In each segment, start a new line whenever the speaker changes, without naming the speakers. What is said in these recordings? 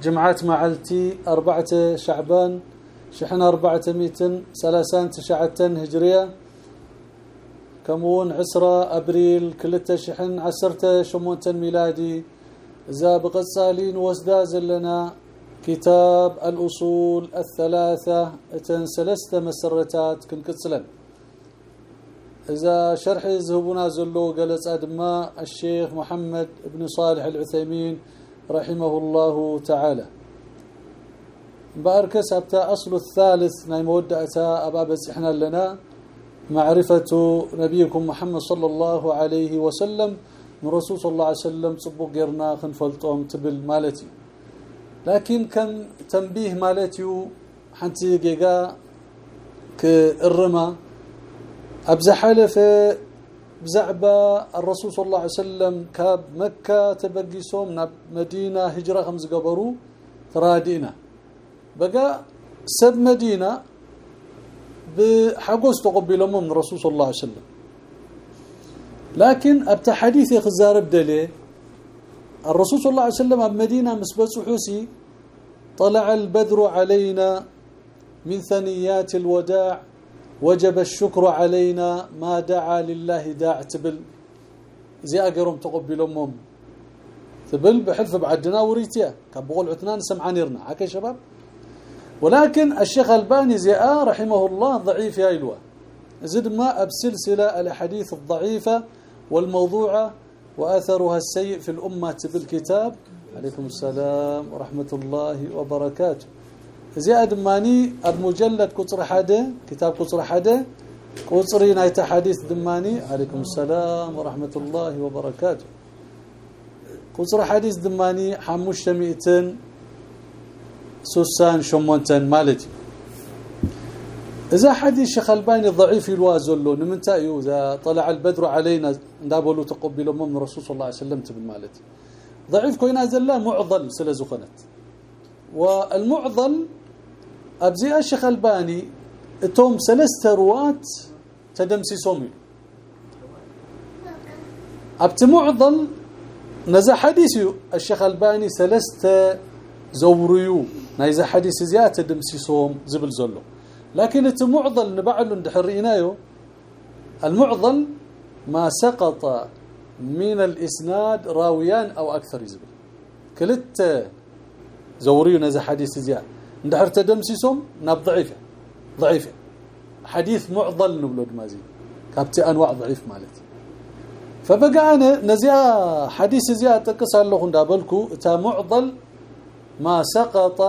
جمعات معلتي أربعة شعبان شحن أربعة ميتن سلاسان تشعتن هجرية. كمون عسرة أبريل كلتا شحن عسرة شمونتن ميلادي. إذا بقصالين وازداز لنا كتاب الأصول الثلاثة إتن سلسة مسرتات كنكتسلن إذا شرح زهبنا زلو قلت أدماء الشيخ محمد بن صالح العثيمين رحمه الله تعالى. باركس ابتا أصل الثالث ناي مودعتا أبا بسحنا لنا. معرفة نبيكم محمد صلى الله عليه وسلم. من رسول صلى الله عليه وسلم صبو غيرنا خنفلطوم تبل مالتي. لكن كان تنبيه مالتي حنتي جيجا كالرما ابزح حلف بزعبة الرسول صلى الله عليه وسلم كاب مكة تبقيسهم ناب مدينة هجرة خمس قبروا ترادينا. بقى سب مدينة بحقوس تقبلهم من الرسول صلى الله عليه وسلم. لكن ابتا حديث خزار بدلي الرسول صلى الله عليه وسلم بمدينة مسبس حوسي طلع البدر علينا من ثنيات الوداع وجب الشكر علينا ما دعا لله داع تبل. زي أقرم تقبلهم تبل بحلف بعدنا وريتيا. كبقول عتنان سمعانيرنا هكا شباب. ولكن الشيخ ألباني زي آه رحمه الله ضعيف يا ايلوا زد ما بسلسله الأحاديث الضعيفة والموضوعة وأثرها السيء في الأمة. بالكتاب عليكم السلام ورحمة الله وبركاته. زياد ماني المجلد قصر حدا كتاب قصر حدا قصري نايت حديث دماني عليكم السلام ورحمة الله وبركاته قصر حديث دماني حموش شميتن سوسان شمونتن مالتي إذا حديث شيخ الباني ضعيف الوازلو نمنتايو إذا طلع البدر علينا ندابلو تقبل من الرسول صلى الله عليه وسلم بالمالتي ضعيف كوينا زلا معضل سلازخنت والمعضل أبزي الشيخ ألباني توم ثلاث روات تدمسسهم ابت معضل نزا حديث الشيخ ألباني ثلاثة زوريو. نايزا حديث زياده تدمسسهم زبل زلو. لكن المعضل نبعل اندحرينايو المعضل ما سقط من الإسناد راويان أو أكثر يزبل كلت زوريو نزا حديث زياده اندحر تدمسسهم ناب ضعيفه ضعيفه حديث معضل نبلو دمازي كابتي انواع ضعيف مالتي فبقى أنا نزيا حديث زياده تقص له اندابلكو تا معضل ما سقط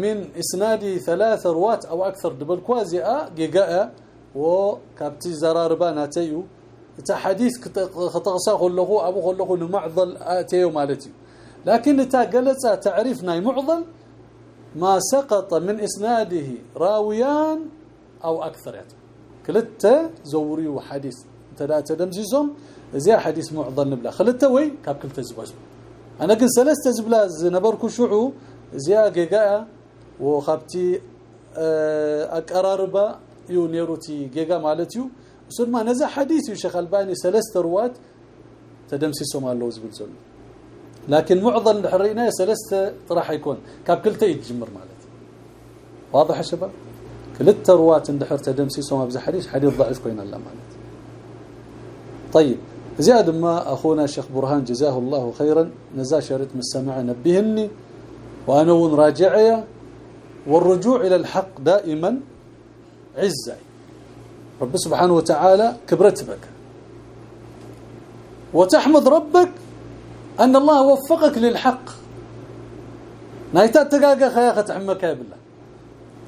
من اسناد ثلاث روات أو أكثر دبلكو زيا جيجا وكابتي زراربا ناتيو تا حديث خطقسا خلقو ابو خلقو معضل اتيو مالتي لكن تا قلت تعريفنا معضل ما سقط من إسناده راويان أو أكثر. يعني كلتا زوري وحديث تدا تدمسيسهم زي حديث معضل نبلا خلتا وي كاب كلتا زباز أنا كن ثلاثة زبلا نبركو شعو زي جيجا وخابتي اقراربا يو نيروتي جيجا مالتيو. سلما نزا حديث شيخ ألباني ثلاثة روات تدمسيسهم الله زبل زلو. لكن معضل حرينا ثلاثة راح يكون. كاب كلتا يتجمر مالت واضح يا شباب؟ كلتا روات اندحر تدمسيسهم ابز حديث حديث ضعيف كوين الله مالت طيب زياد ما أخونا الشيخ برهان جزاه الله خيرا نزا شريط من السماع نبهني وأنا راجعيا والرجوع إلى الحق دائما عزه رب سبحانه وتعالى كبرت بك وتحمد ربك أن الله وفقك للحق. نايتات تقاقا خياخة تحمك يا بالله.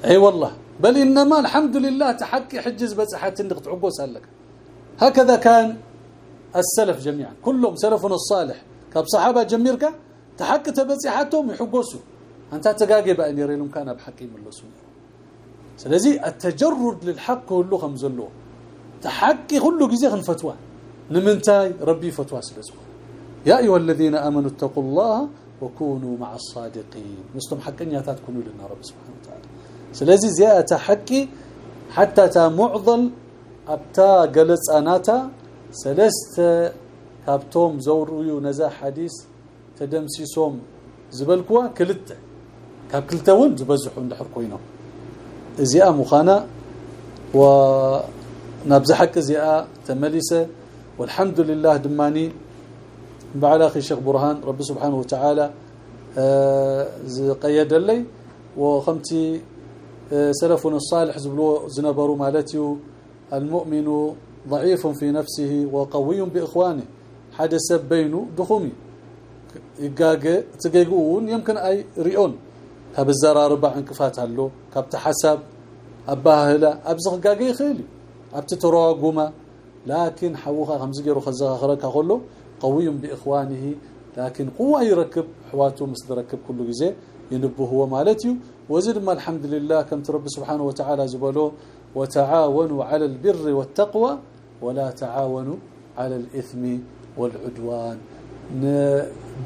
أي والله. بل إنما الحمد لله تحكي حجز بس حتى إنك تعقو سالك هكذا كان السلف جميعا. كلهم سلفنا الصالح. كاب صحابة جميرك تحق تبصحتهم يحقسوا أنت تغاغي بقى نيرلهم كان بحق يملسوا سلازي التجرد للحق كله خمزلو تحقي كله غزي خنفتوا نمنتاي ربي فتوى سلازو يا أيها الذين آمنوا اتقوا الله وكونوا مع الصادقين. مستم حقنياتات تكونوا لنا رب سبحانه وتعالى. سلازي زيادة حقي حتى تا معضل أبتا قلص أناتا سلست كابتوم زوريو نزا حديث تدمسيسوم زبلكوا كلته كاب كلتون زبزحوا اندحر كوينو. ازياء مخانا و نبز حق ازياء تملسه والحمد لله دماني بعد أخي الشيخ برهان رب سبحانه وتعالى قيد لي وخمتي سلفنا الصالح زبلو زنبروا مالتي المؤمن ضعيف في نفسه وقوي باخوانه حدث بينه دخومي يقاق تقيقون يمكن اي ريون كاب الزراربع انكفات هلو كاب تحسب اباهلا ابزغ قاقي خيلي ابت تراغما لكن حوخا خمس غيرو خزغ خركا كله قوي بإخوانه لكن قوة يركب حواته مستركب كل جزء ينبه هو مالتي وزد ما الحمد لله كم رب سبحانه وتعالى زبلو وتعاونوا على البر والتقوى ولا تعاونوا على الإثم والعدوان.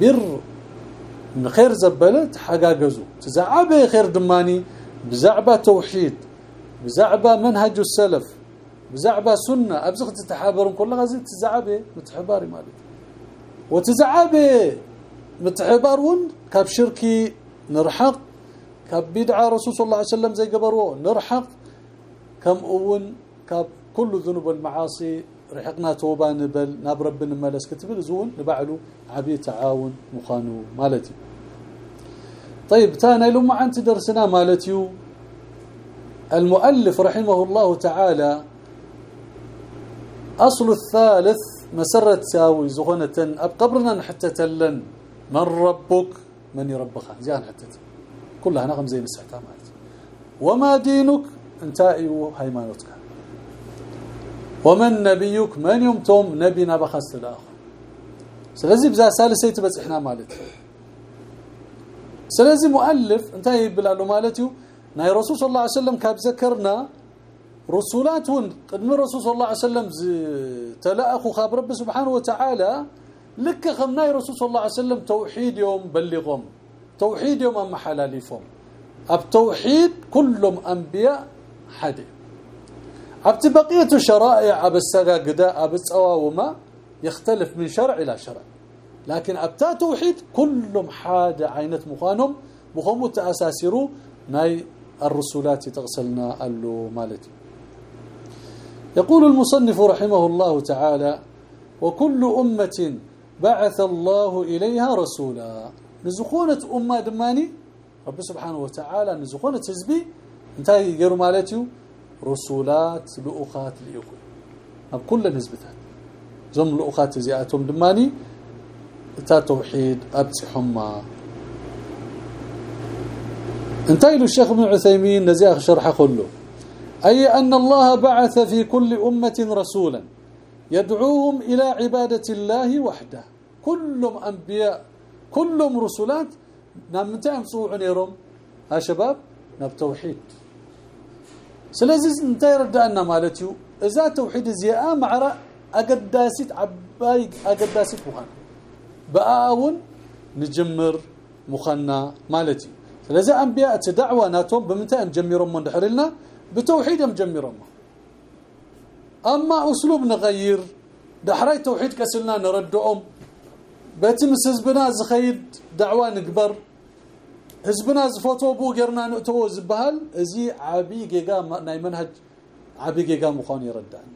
بر من خير زبلت حقاقزو تزعبه خير دماني بزعبه توحيد بزعبه منهج السلف بزعبه سنة ابزخت تتحابرون كل غزي تزعبه متحباري مالك. وتزعبه. متحبارون كاب شركي نرحق كاب بدعة رسول صلى الله عليه وسلم زي قبروا نرحق. كم أون كاب كل ذنوب المعاصي رحقنا توبة نبل ناب ربنا ملس كتبل زون نبعلو عبي تعاون مخانو مالتي. طيب تانا لما انت درسنا مالتيو. المؤلف رحمه الله تعالى أصل الثالث مسرة تساوي زغنة قبرنا حتى تلن. من ربك؟ من يربخ زين حتى كلها نغم زي مسحتها مالت. وما دينك؟ انت ايو هيمانتك ومن نبيك؟ من يمتم؟ نبينا بخس الآخر سلازي بزا ثالثه تبصحنا مالت. سلازي مؤلف انتهي بلالو مالتي ناي رسول صلى الله عليه وسلم كاب ذكرنا رسولات قدم الرسول صلى الله عليه وسلم تلاخوا خاب رب سبحانه وتعالى لك خمناي رسول صلى الله عليه وسلم توحيد يوم بلغهم. توحيد يوم أم حلاليفهم. أب توحيد كلهم أنبياء حد ابت بقيه الشرائع أب السغاغدا أب الصواوما يختلف من شرع إلى شرع. لكن ابتا توحيد كلهم حاد عينت مخانهم بخمو تاساسروا ناي الرسولات تغسلنا اللو مالتي. يقول المصنف رحمه الله تعالى وكل أمة بعث الله إليها رسولا. نزخونة أمة دماني؟ رب سبحانه وتعالى نزخونة حزبي؟ انتهي غير مالتي رسولات لأخات لإخوة أب كل نسبتها. زم لأخات زياتهم دماني؟ تا توحيد أبتي حما انتهي الشيخ ابن عثيمين نزيخ شرح كله. أي أن الله بعث في كل أمة رسولا يدعوهم إلى عبادة الله وحده. كلهم أنبياء كلهم رسولات نمتهم صوعون يروم ها شباب نب توحيد. سلازي انت يردأنا مالتيو إذا توحيد زياء معرا أقداسيت عباي أقداسيت مخان. بآون نجمر مخنا مالتي سلازي أنبياء تدعوة ناتهم بمتى مجمرهم من دحرلنا بتوحيد مجمرهم أما أسلوب نغير دحراي توحيد كسلنا نردهم باتم حزبنا زخيد دعوة نكبر حزبنا زفوتو بو غيرنا نتو زبهال إزي عبي جيجا ناي منهج عبي جيجا مخون يردان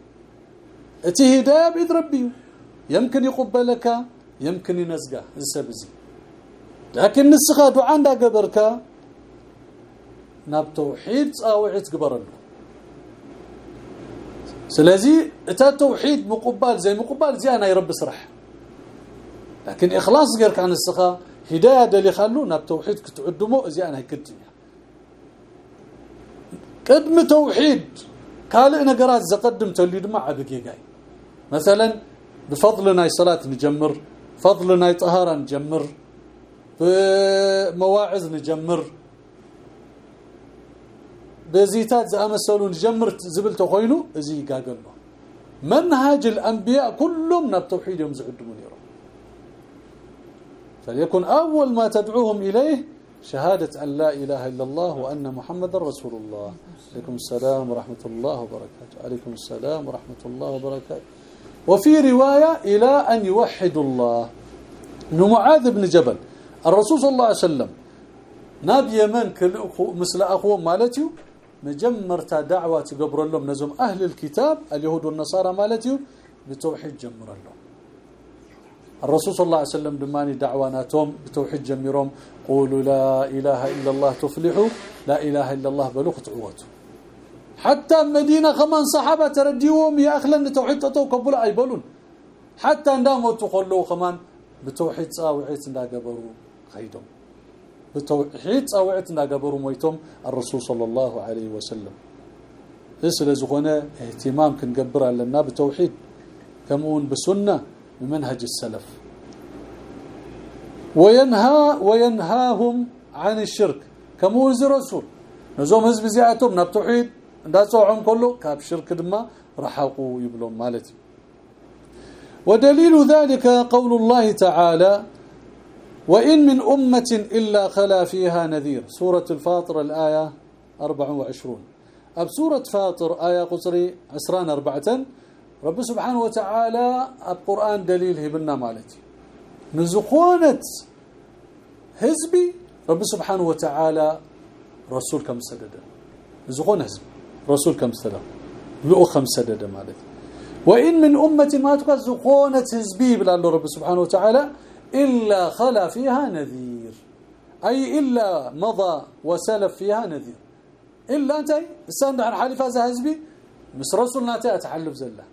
إتي هداية بيد ربي. يمكن يقبلك يمكن ينزقه. السبزي لكن نسخة دعاء عند قبرك ناب توحيد صاوعت قبرنا سلازي اتا توحيد مقبال زي مقبال زي أنا يرب سرح لكن اخلاص غير كان السخا هدايه اللي خلونا بتوحيد كتعدمو زي أنا هكدنيا قدم توحيد قال أنا قرات زقدم توليد ما عبقي جاي مثلا بفضلنا صلاه نجمر فضلنا طهاره نجمر بمواعظ نجمر بزيتات زامسلون نجمر زبل تخوينو إزي قاقلو منهج الأنبياء كلهم ناب توحيد يوم زعدوا يرون فليكن أول ما تدعوهم إليه شهادة أن لا إله إلا الله وأن محمد رسول الله. عليكم السلام ورحمة الله وبركاته. عليكم السلام ورحمة الله وبركاته. وفي رواية إلى أن يوحدوا الله. إنه معاذ بن جبل. الرسول صلى الله عليه وسلم ناب يمن مثل أخوه مالتيو مجمرتا دعوه قبر لهم نزم أهل الكتاب اليهود والنصارى مالتهم بتوحيد جمر لهم الرسول صلى الله عليه وسلم دماني دعواناتهم بتوحيد جمرهم قولوا لا إله إلا الله تفلحوا لا إله إلا الله بلغت عوته حتى المدينة خمان صحابة ترديهم يا اخلا لتوحيد تطو كبل ايبلون حتى انداموا تقولوا خمان بتوحيد صاوعيت انداغبروا خيدهم. بتوحيد اوعتنا قبر ميتم الرسول صلى الله عليه وسلم. اسل زغنا اهتمام كنقبر لنا بتوحيد. كمون بسنة بمنهج السلف. وينها وينهاهم عن الشرك. كمون رسول نزوم حزب زياتهم نبتوحيد داصوعهم كله كاب شرك دما رحقوا يبلون مالتي. ودليل ذلك قول الله تعالى وإن من أمة إلا خلا فيها نذير. سورة الفاطر الآية 24 أب سورة فاطر آية قصري عسران أربعة. رب سبحانه وتعالى القرآن دليل هبنا مالتي نزخونة حزبي رب سبحانه وتعالى رسول كم سدد. نزخون حزب رسول كم سدد. لؤ خم سدد مالتي وإن من أمة ما تكزقونت حزبي بلا الله رب سبحانه وتعالى إلا خلا فيها نذير. أي إلا مضى وسلف فيها نذير. إلا أنت استند عن حالي فاز حزبي مس رسولنا أتحلف زله.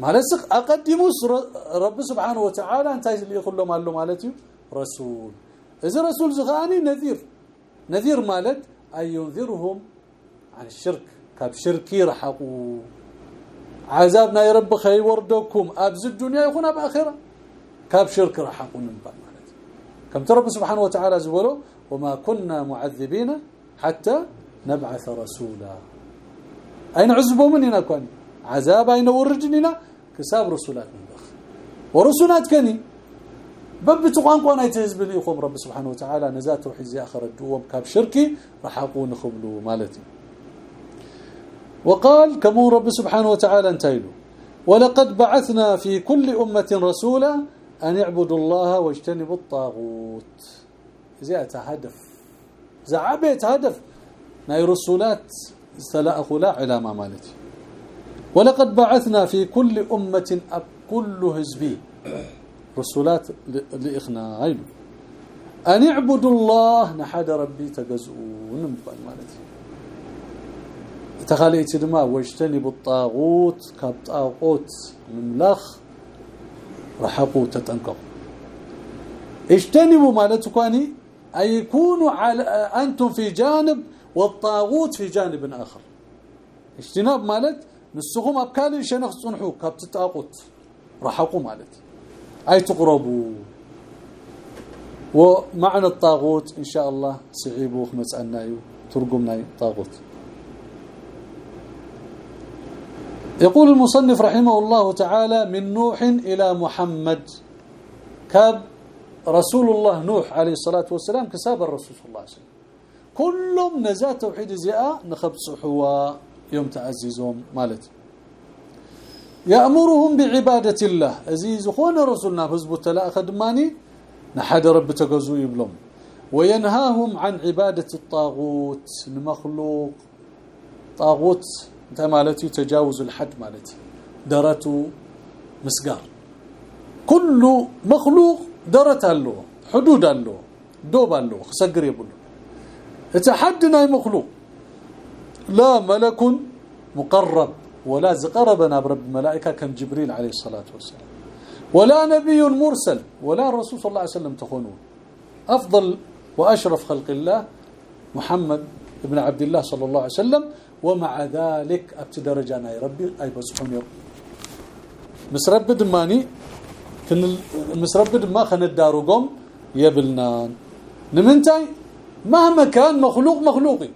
ما لسق أقدموا رب سبحانه وتعالى أنت اللي يقول له ماله مالتي؟ رسول. إذا رسول زغاني نذير. نذير مالت أي ينذرهم عن الشرك. كاب شركي رحقوا عذابنا يا رب خي وردكم أبز الدنيا يكون باخره كاب شرك راح اكون نبال مالت كم ترى سبحانه وتعالى زولو وما كنا معذبين حتى نبعث رسولا اين عذبوا مننا كون عذاب اين وردننا كساب رسولات من بخ ورسولات كني بب تقانقون يتهزب لي يخوم رب سبحانه وتعالى نزات توحيد زي اخر الدوم كاب شركي راح اكون خبلو مالتي وقال كم رب سبحانه وتعالى انتيلو ولقد بعثنا في كل أمة رسولا أن يعبدوا الله واجتنبوا الطاغوت. زيادة هدف زعبت هدف ناي رسولات استلاء لا علامة مالتي ولقد بعثنا في كل أمة كل هزبي رسولات لإخناء أن يعبدوا الله نحد ربي تجزؤون مالتي تخاليت دما واجتنبوا الطاغوت كطاغوت مملخ رحقوا تتنقوا اجتنبوا مالتكاني أي يكونوا على أنتم في جانب والطاغوت في جانب آخر. اجتناب مالت نسخهم ابكال شنخ صنحوا كبت الطاغوت. رحقوا مالت أي تقربوا. ومعنى الطاغوت إن شاء الله سعيبوخ مسألنا ترجمنا طاغوت. يقول المصنف رحمه الله تعالى من نوح إلى محمد. كاب رسول الله نوح عليه الصلاة والسلام كساب الرسول صلى الله عليه وسلم. كلهم نزاة توحيد زياء نخبص حوا يوم تعززهم مالتي يأمرهم بعبادة الله. عزيز خون رسولنا فزب التلاء خدماني نحد رب تقزو يبلهم وينهاهم عن عبادة الطاغوت المخلوق. طاغوت مالتي تجاوز الحد مالتي. درته مسقار. كل مخلوق درت له حدود له دوب له سقر يبل اتحدنا مخلوق لا ملك مقرب ولا زقربنا برب الملائكه كم جبريل عليه الصلاة والسلام. ولا نبي مرسل ولا الرسول صلى الله عليه وسلم تخونون أفضل وأشرف خلق الله محمد ابن عبد الله صلى الله عليه وسلم ومع ذلك ابت درجانا يا ربي. أي بصحون يوم. مسرب دماني كن مسرب دما خنداروغم يبلنا نمنتاي مهما كان مخلوق مخلوقي.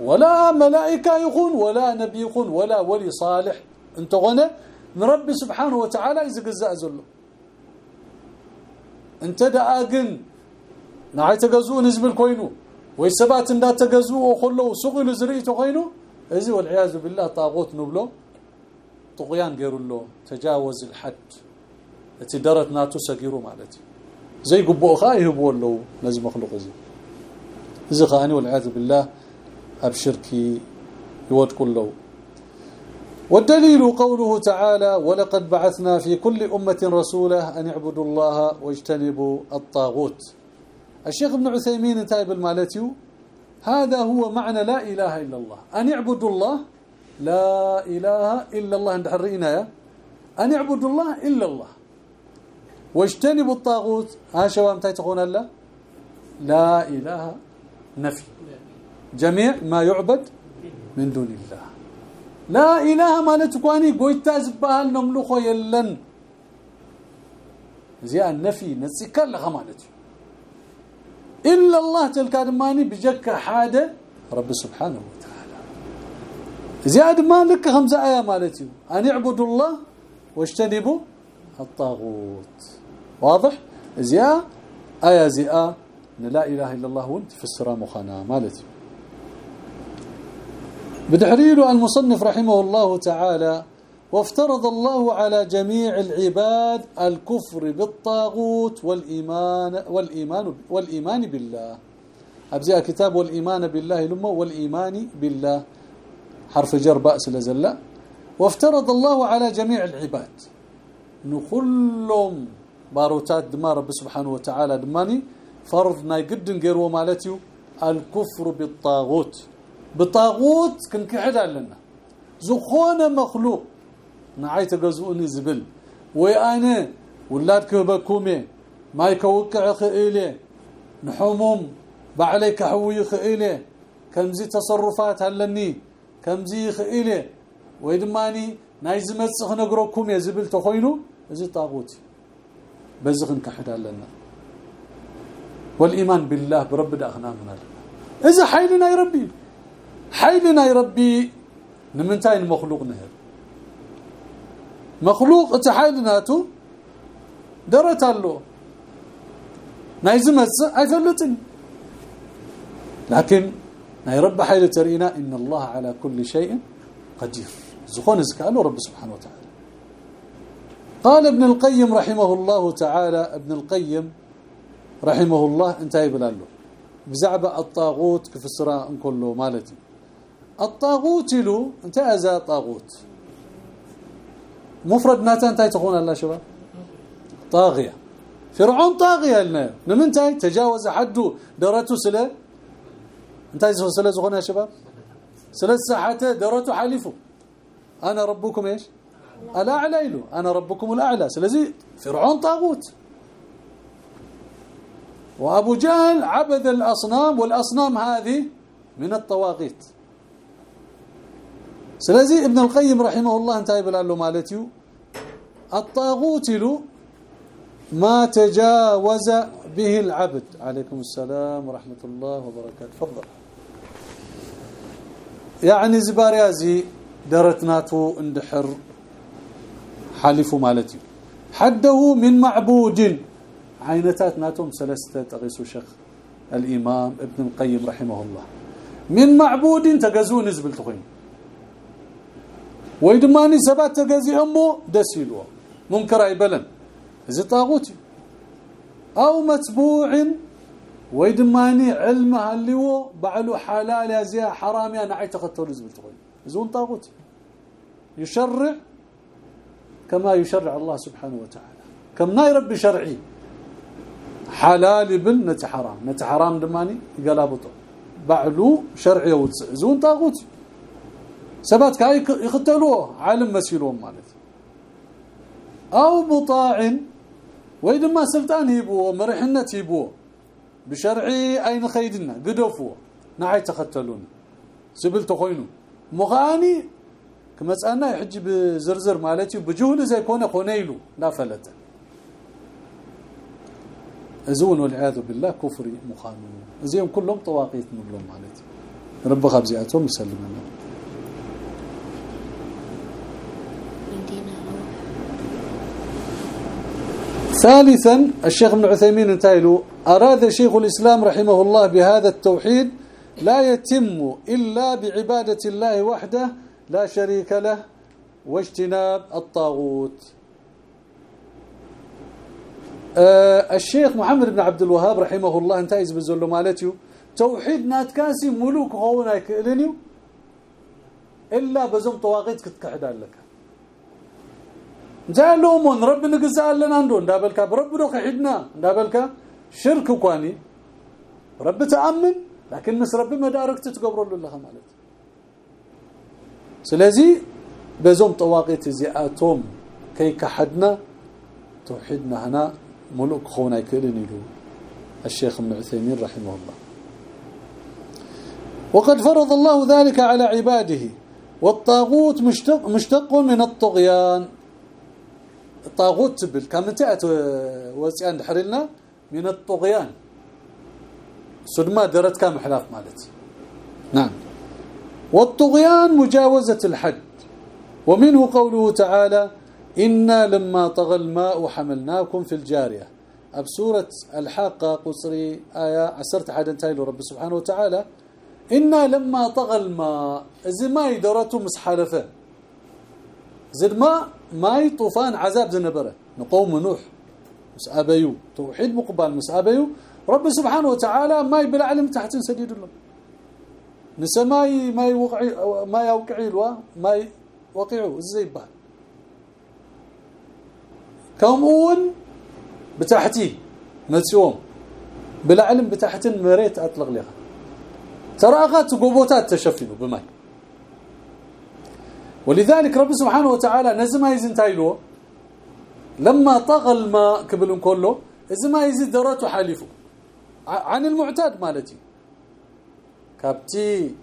ولا ملائكة يكون ولا نبي يكون ولا ولي صالح. انت غنى؟ من رب سبحانه وتعالى يزقزا زلو. انت داقن نعي تغزو نزب الكوينو ويسبات تغزو وخلو سوق لزريته كوينو ازي والعياذ بالله طاغوت نبلو طغيان غيروا له تجاوز الحد التي درت ناتو سغيرو مالتي زي قبو خايه بولو نزي مخلوق زي زي خاني والعياذ بالله ابشركي يود كله والدليل قوله تعالى ولقد بعثنا في كل أمة رسولا أن يعبدوا الله واجتنبوا الطاغوت. الشيخ ابن عثيمين تايب المالتيو هذا هو معنى لا إله إلا الله. أن يعبدوا الله لا إله إلا الله. عند حرينا يا أن يعبدوا الله إلا الله. واجتنبوا الطاغوت. ها شباب متى تقول لا إله نفي. جميع ما يعبد من دون الله. لا إله مالتك اني قويتا زبال نملخو يلن. زي النفي نسكر لها إلا الله تلك أدماني بجك حادة. رب سبحانه وتعالى. زياد مالك خمسة آية مالتي. أن اعبدوا الله واجتنبوا الطاغوت. واضح؟ زيا آية زيا لا إله إلا الله وانت في السرام وخنا مالتي. بدحرير المصنف رحمه الله تعالى وافترض الله على جميع العباد الكفر بالطاغوت والايمان والايمان والإيمان بالله. ابزي كتاب والإيمان بالله لما والإيمان بالله. حرف جر باس لزلا وافترض الله على جميع العباد. نخلهم باروتات دما رب سبحانه وتعالى دماني فرض ناي قدن غيرو مالتيو الكفر بالطاغوت. بطاغوت كنكحد لنا زخونة مخلوق. نعي تغزوني زبل. وي أنا ولاد كبكومي ما يكوقع خيله نحومهم بعليك حوي خيله كمزي تصرفات هلني. كمزي خيله ويدماني ناي زمصخ نغركم يا زبل تخوينو؟ ازي طاغوت بزخن كحد لنا والإيمان بالله برب داخنا من اذا حيلنا يا ربي؟ حيلنا يربي نمنتاي المخلوق نهر. مخلوق تحايلناتو درت له نايزمص ايفلطن لكن ناي رب حيل ترينا إن الله على كل شيء قدير. زخون زكاله رب سبحانه وتعالى. قال ابن القيم رحمه الله تعالى ابن القيم رحمه الله انتهى بلاله بزعبه الطاغوت كيف السراء كله مالتي. الطاغوت له انت أزا طاغوت. مفرد ناتا انت تكون الله شباب. طاغية. فرعون طاغية لنا. نمنتاي تجاوز حده درته سله انت سله زغنا يا شباب؟ سله ساحته درته حليفه. أنا ربكم إيش؟ الأعلى له أنا ربكم الأعلى. سلازي فرعون طاغوت. وأبو جهل عبد الأصنام والأصنام هذه من الطواغيت. سلازي ابن القيم رحمه الله انتهى بلاله مالتيو الطاغوت له ما تجاوز به العبد عليكم السلام ورحمة الله وبركاته تفضل يعني زباريازي درتناتو اندحر حلفوا مالتي حده من معبود عينتات ناتهم ثلاثة تغيسوا شيخ الامام ابن القيم رحمه الله من معبود تجزون نزبل تخين ويدماني سبات تجزي امه دسيلو منكر ايبلن اذا طاغوت أو متبوع ويدماني علم اللي بعلو حلال يا زي حرام أنا عي تقتل زبل تخين زون طاغوت يشرع كما يشرع الله سبحانه وتعالى كم ناي ربي شرعي حلال بن نت حرام. حرام دماني يقلابطو بعلو شرعي وزون طاغوت سبات كاي يقتلوه عالم مسيلهم مالت. أو مطاع واذا ما سلطان يبو مرحنه يبو. بشرعي اين خيدنا قدفوا نعي تختلون. سبل تخوينو. مغاني صانا يحج بزرزر مالتي بجهل زي كونه خنيلو لا فلت. أزون والعياذ بالله كفر مخانو زيهم كلهم طواقيت نبلهم معناتي رب خبزياتهم يسلمنا. ثالثا الشيخ ابن عثيمين انتايلو أراد شيخ الإسلام رحمه الله بهذا التوحيد لا يتم إلا بعبادة الله وحده لا شريك له واجتناب الطاغوت. آه الشيخ محمد بن عبد الوهاب رحمه الله انتهز بزلو مالتيو. توحيد ناتكاسي ملوك هونا يكلنيو إلا بزم طواغيت كتكحد لك. رب نقزا لنا ندو. ندابلكا برب دو كحدنا ندابلكا شرك كواني. رب تأمن لكن نس رب مدارك تتقبروا له مالت سلازي بزوم طواقيت زياتهم كي كحدنا توحيدنا هنا ملوك خونا يكلن له الشيخ ابن عثيمين رحمه الله. وقد فرض الله ذلك على عباده. والطاغوت مشتق مشتق من الطغيان. الطاغوت تبل كم تأت وسيان دحرلنا من الطغيان. سدما درت كام حلاف مالتي نعم. والطغيان مجاوزة الحد. ومنه قوله تعالى إنا لما طغى الماء حملناكم في الجارية. أب سورة الحاقه قصري آية عسرت حدا تايلو رب سبحانه وتعالى. إنا لما طغى الماء. إذا ما يدرته مسحلفة. زد ما ماي طوفان عذاب زنبرة. نقوم نوح. مسابيو توحيد مقبل. مسابيو رب سبحانه وتعالى ما بالعلم تحت سديد له نسماي ما يوقع ما يوقعي له ما وقعوا الزيبان كمون بتحتي. متيوم بالعلم بتحت مريت أطلق لها. تراغات قبوتات تشفنوا بماي. ولذلك رب سبحانه وتعالى نزم يزن تايلو. لما طغى الماء قبلن كله ما يزيد درته حالفه. عن المعتاد مالتي. كابتي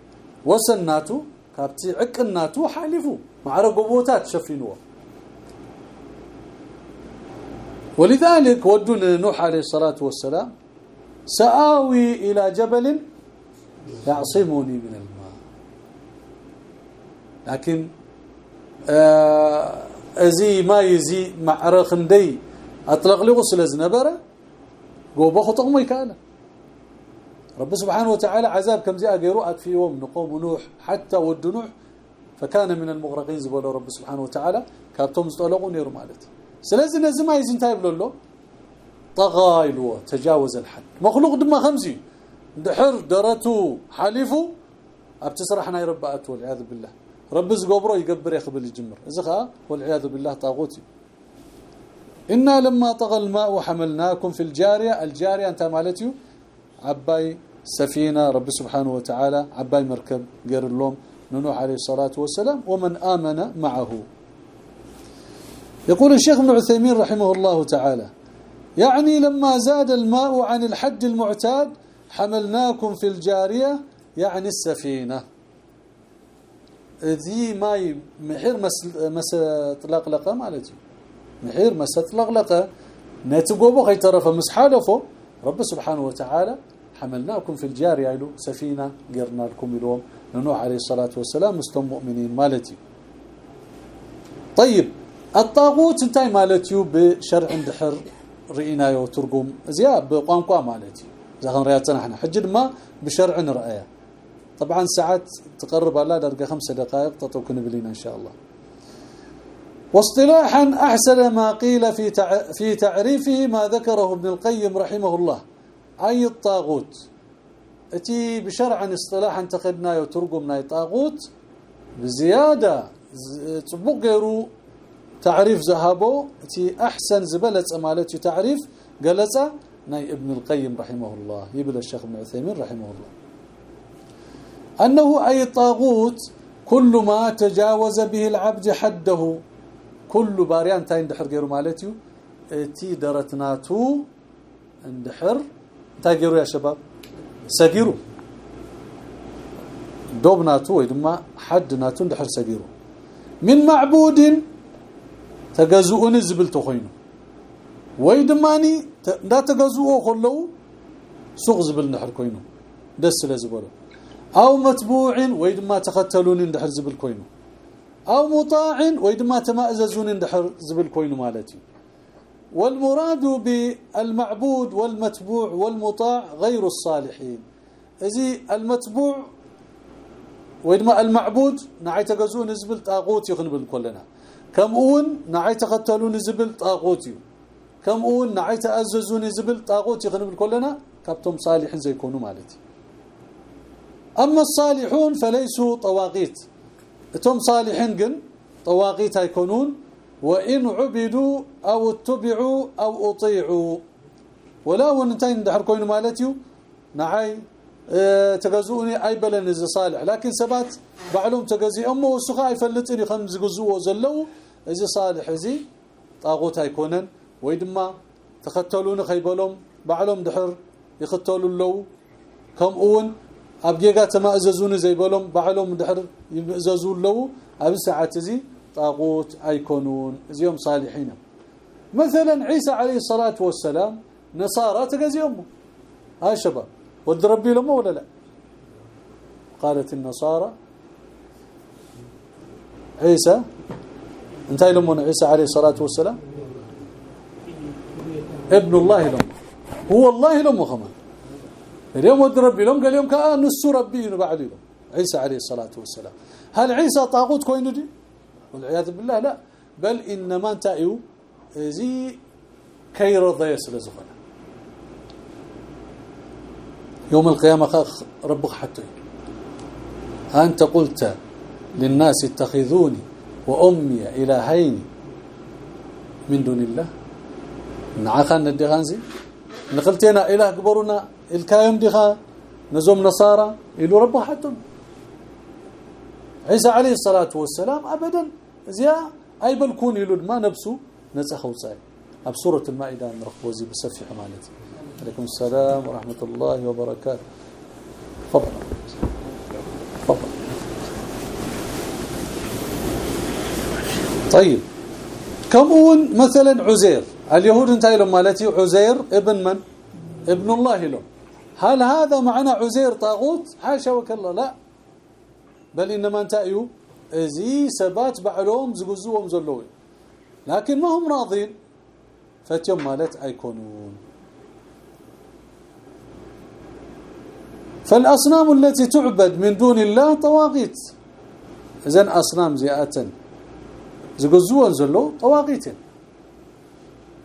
وسناتو كابتي عقناتو حالفو مع رغبوتات شفينوه. ولذلك ودون نوح عليه الصلاة والسلام سآوي إلى جبل يعصمني من الماء. لكن ازي ما يزي مع رخندي اطلق لي غسل زنبرة؟ غوبه خطقمي كان رب سبحانه وتعالى عذاب كم زي اغيروا في يوم نقوم نوح حتى ود نوح فكان من المغرقين زبل رب سبحانه وتعالى كابتم زطلقوا نيرو مالتي سلازي نزما يزنتاي بلولو طغى تجاوز الحد مخلوق دما خمسي. دحر درتو حليفو. أبتسرحنا يربات والعياذ بالله. رب زقبره يقبر يخبل الجمر. ازخا والعياذ بالله طاغوتي إنا لما طغى الماء وحملناكم في الجارية الجارية أنت مالتيو؟ عباي سفينة رب سبحانه وتعالى عباي مركب غير اللوم نوح عليه الصلاة والسلام ومن آمن معه. يقول الشيخ ابن عثيمين رحمه الله تعالى يعني لما زاد الماء عن الحد المعتاد حملناكم في الجارية يعني السفينة. ذي ماي محير مس مس طلقلقة مالتي. محير مس طلقلقة. نتقوبو غي طرف مسحالفو رب سبحانه وتعالى حملناكم في الجارية له سفينة قرنا لكم اليوم. نوح عليه الصلاة والسلام مستم مؤمنين مالتي. طيب الطاغوت انتي مالتيو بشرع دحر رئينايو ترقم زيا بقانقوا مالتي. زخن رياتنا إحنا حجد ما بشرع نرأيه طبعا ساعات تقرب على درجه خمس دقائق تطوكن بلينا إن شاء الله. واصطلاحا أحسن ما قيل في في تعريفه ما ذكره ابن القيم رحمه الله أي الطاغوت. أتي بشرعا اصطلاحا تقدنا يترجمنا طاغوت بزيادة طبق تعريف ذهبو تي أحسن زبلت مالتي تعريف قالت ناي ابن القيم رحمه الله يبل الشيخ ابن عثيمين رحمه الله. أنه أي طاغوت كل ما تجاوز به العبد حده. كل باريان تاين دحر غير مالتيو. تي درتناتو اندحر. تاغيروا يا شباب. سغيرو. دوبناتو ويدما حدناتو اندحر سغيرو. من معبود تجزؤون زبل تخينو ويدماني دا تغزوه كله سوق زبل نحر كوينو دس لزبلو أو متبوع ويدما تختلون اندحر زبل كوينو. أو مطاع ويدما تمأززون اندحر زبل كوينو مالتي. والمراد بالمعبود والمتبوع والمطاع غير الصالحين. ازي المتبوع ويدما المعبود نعي تغزون زبل طاغوت يخنبل كلنا. كم أون نعي تختلون زبل طاغوت كم أون نعي تأززون زبل طاغوت يخنبل كلنا. كابتم صالحين زي يكونوا مالتي. أما الصالحون فليسوا طواغيت. أتم صالحين جن طواغيت يكونون وإن عبدوا أو اتبعوا أو أطيعوا. ولا ونتين دحر كوين مالتيو نعي آه تغزوني أي بلن صالح. لكن سبات بعلوم تغزي امه وسخا يفلطني خم زغزو زلو إذا صالح زي طاغوت يكونن ويدما تختلون خيبلهم بعلوم دحر يختلوا له كم أون؟ أبجيغا تماززون زي بلوم بعلوم دحر يمززوا له اب ساعه زي طاغوت أيكونون زيهم صالحين. مثلا عيسى عليه الصلاة والسلام نصارى تجزيهم هاي شباب ود ربي لهم ولا لا؟ قالت النصارى عيسى انتهى لهم عيسى عليه الصلاة والسلام؟ ابن الله لهم. هو الله لهم كمان اليوم ود ربي لهم قال يوم كأن نص ربي بعد لهم. عيسى عليه الصلاة والسلام. هل عيسى طاغوت كوين دي؟ والعياذ بالله لا. بل إنما تايو زي كير ضيس يوم القيامة ربك حتى أنت قلت للناس اتخذوني وأمي إلهين من دون الله؟ نعخان الدغانزي نقلتنا إله كبرنا الكايم دخا نزوم نصارى يلو رب حتى عيسى عليه الصلاة والسلام ابدا. زيا أي بلكون يلود ما نفسه نسخو صاي أب سورة المائدة نرخبو زي بصفي حمالتي عليكم السلام ورحمة الله وبركاته. تفضل. تفضل. طيب. كمون مثلا عزير. اليهود انتهى لهم مالتي عزير ابن من؟ ابن الله لهم. هل هذا معنى عزير طاغوت؟ حاشا وكلا لا. بل إنما انتايو زي سبات بعلوم زغزوهم زلوي لكن ما هم راضين؟ فتيوم مالت أيكونون. فالأصنام التي تعبد من دون الله طواغيت. اذا أصنام زياءه زغزوهم زلو طواغيت.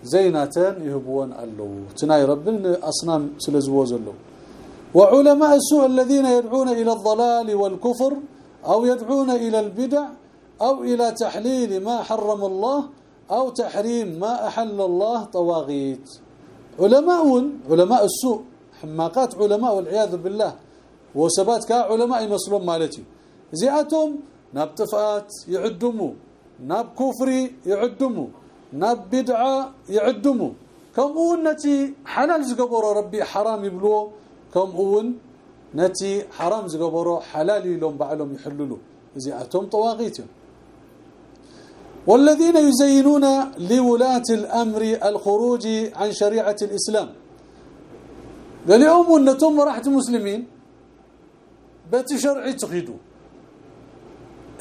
زيناتن يهبون الله تناي ربنا أصنام سلزو زلو. وعلماء السوء الذين يدعون إلى الضلال والكفر أو يدعون إلى البدع أو إلى تحليل ما حرم الله أو تحريم ما أحل الله طواغيت. علماء علماء السوء حماقات علماء والعياذ بالله. وسبات كعلماء مسلوم مالتي. زياتهم ناب طفآت يعدموا ناب كفري يعدموا ناب بدعة يعدموا كم نتي حلال زقبر ربي حرام يبلوه كم اون نتي حرام زغبرو حلال لهم بعلهم يحللوا زياتهم طواغيت. والذين يزينون لولاة الأمر الخروج عن شريعة الإسلام. قال يوم أنتم راحت مسلمين بتشرعي تقيدوا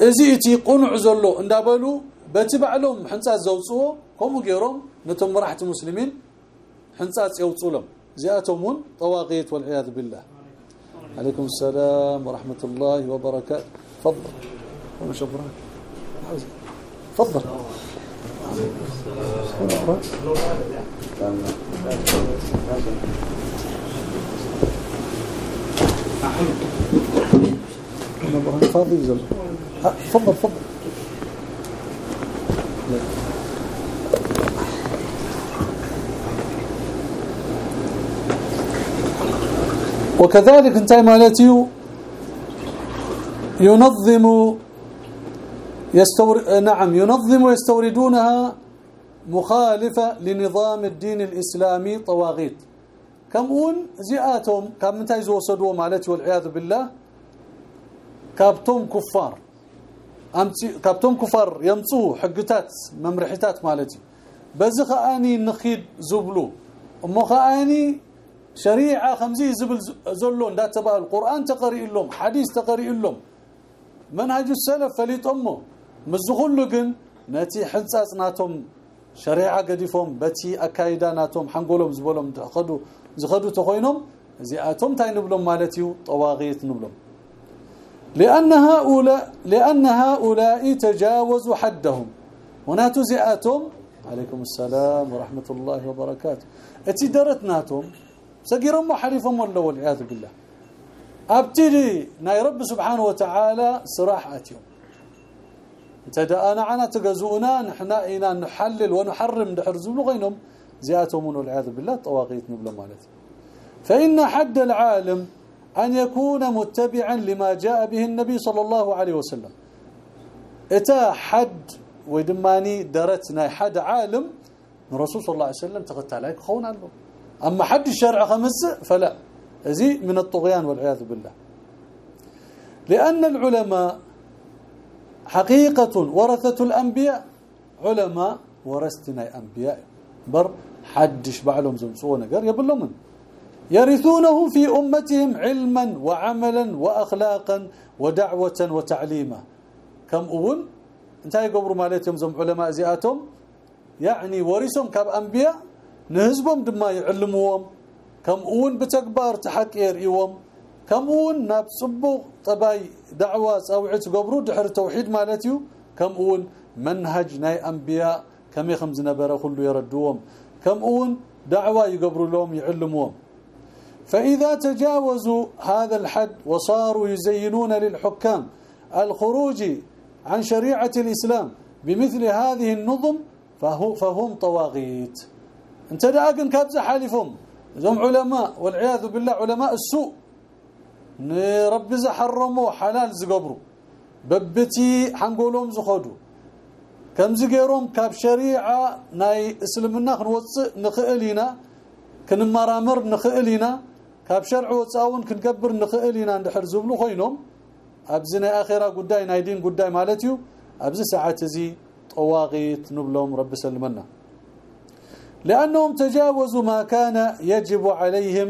ازيتي قنع زلو اندابلو بتبعلهم حنصات زوصو كم غيرهم نتم راحت مسلمين حنصات يوصلهم زياتهم طواغيت والعياذ بالله። عليكم السلام ورحمة الله وبركاته. تفضل. أنا شبران تفضل. إبراهيم فاضي زل تفضل. تفضل. وكذلك انتهى مالتي ينظم يستور نعم ينظم ويستوردونها مخالفة لنظام الدين الإسلامي طواغيت. كمون زياتهم كم انتهي وصدوا مالتي والعياذ بالله؟ كابتم كفار. امتي كابتم كفار يمصوا حقتات ممرحتات مالتي. بزخ اني نخيد زبلو. أمو خآني شريعة خمسي زبل زلو دا تبع القرآن تقري لهم حديث تقري لهم منهج السلف فليطمو مزخلو جن نتي حنصاصناتهم شريعة قديفهم بتي اكايداناتهم حنقولهم زبلهم تخدو زخدو تخوينهم زياتهم تاي نبلهم طواغيت نبلهم. لأن هؤلاء لأن هؤلاء تجاوزوا حدهم. وناتو زياتهم عليكم السلام ورحمة الله وبركاته. أتي درتناتهم سقيرهم وحريفهم ولا والعياذ بالله. ابتدي ناي رب سبحانه وتعالى صراح اتيهم انا عنا تجزؤنا نحنا إنا نحلل ونحرم نحرز غينهم. زياتهم والعياذ بالله طواغيت نبل مالتي فإن حد العالم أن يكون متبعا لما جاء به النبي صلى الله عليه وسلم. إتا حد ويدماني درتنا حد عالم الرسول صلى الله عليه وسلم تغت عليك خون له أما حد الشرع خمس فلا. زي من الطغيان والعياذ بالله. لأن العلماء حقيقة ورثة الأنبياء علماء ورثتنا أنبياء. بر حدش بعلهم زمسونا قال يبلهم يرثونه في أمتهم علما وعملا وأخلاقا ودعوة وتعليما. كم أول؟ انتهي قبر مالتهم زم علماء زياتهم. يعني ورثهم كاب أنبياء نهزبهم دما يعلموهم. كم اون بتكبار تحقير يوم كم اون ناب صبو طباي دعوة صوعت قبرو دحر توحيد مالتيو كم اون منهج ناي أنبياء كم يخمز نبرة كله يردوهم. كم اون دعوة يقبروا لهم يعلموهم. فإذا تجاوزوا هذا الحد وصاروا يزينون للحكام الخروج عن شريعة الإسلام بمثل هذه النظم فهو فهم طواغيت. انت داقن كابز حالفهم. زم علماء والعياذ بالله علماء السوء. رب حرموا حلال زقبروا ببتي حنقولهم زخدوا كم زغيرهم كاب شريعه ناي اسلمنا نوص نخئلينا كنمرامر نخئلينا كاب شرع وصاون كنكبر نخئلينا ندحر زبلو خوينهم ابزنا اخره قداي نايدين قداي مالتيو ابز ساعه زي طواغيت نبلهم رب سلمنا لانهم تجاوزوا ما كان يجب عليهم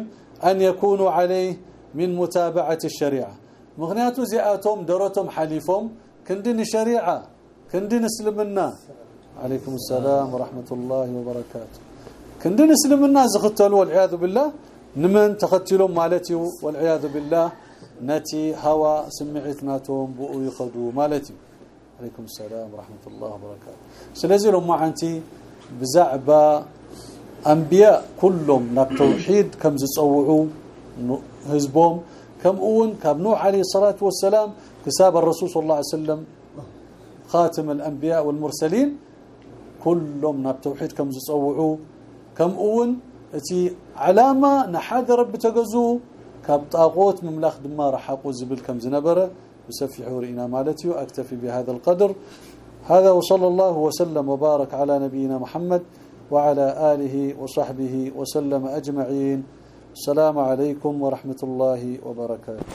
أن يكونوا عليه من متابعة الشريعه مغنياتو زياتهم درتهم حليفهم كندين الشريعه كندين اسلمنا عليكم السلام ورحمة الله وبركاته كندين اسلمنا زختلوا والعياذ بالله نمن تختلوا مالتي والعياذ بالله. نتي هوا سمعتناتهم بؤوا يخدوا مالتي. عليكم السلام ورحمة الله وبركاته. سلازي لما عنتي بزعبا أنبياء كلهم توحيد كم زصوعوا حزبهم كم أون كاب نوح عليه الصلاة والسلام كتاب الرسول صلى الله عليه وسلم خاتم الأنبياء والمرسلين. كلهم ناب توحيد كم زصوعوا كم أون اتي علامه نحاد رب كاب طاغوت مملخ دما رحقوا زبل كم زنبره بسفح ورئنا مالتي واكتفي بهذا القدر هذا وصلى الله وسلم وبارك على نبينا محمد وعلى آله وصحبه وسلم أجمعين. السلام عليكم ورحمة الله وبركاته.